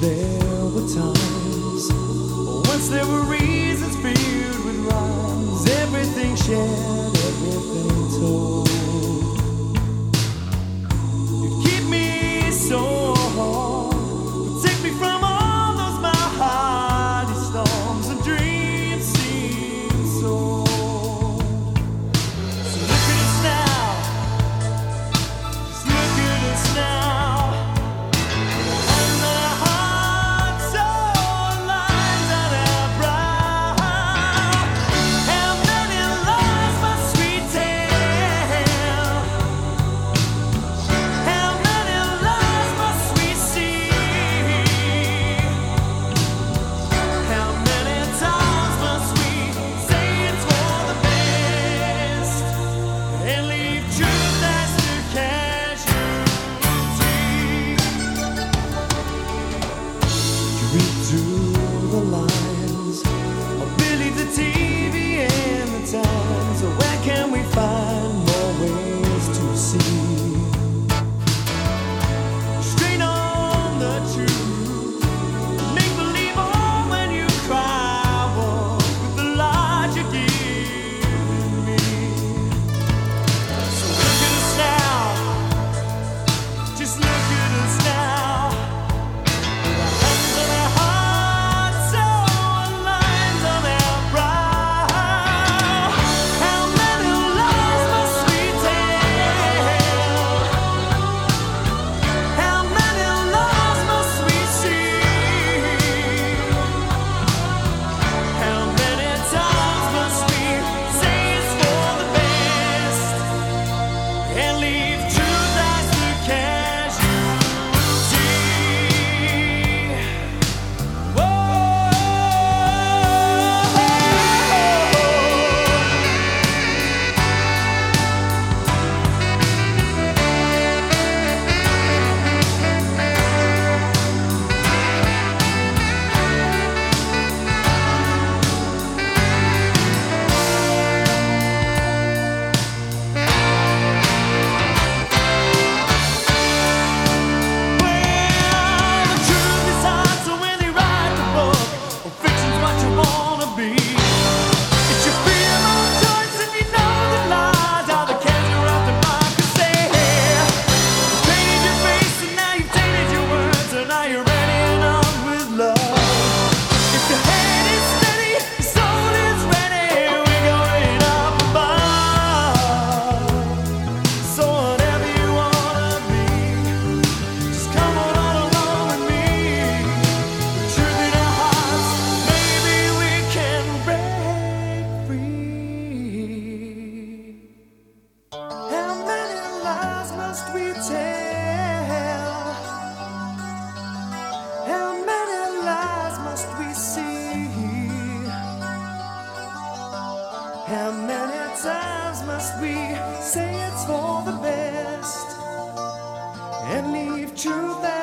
There were times, once there were reasons. and leave. say it's for the best and leave truth.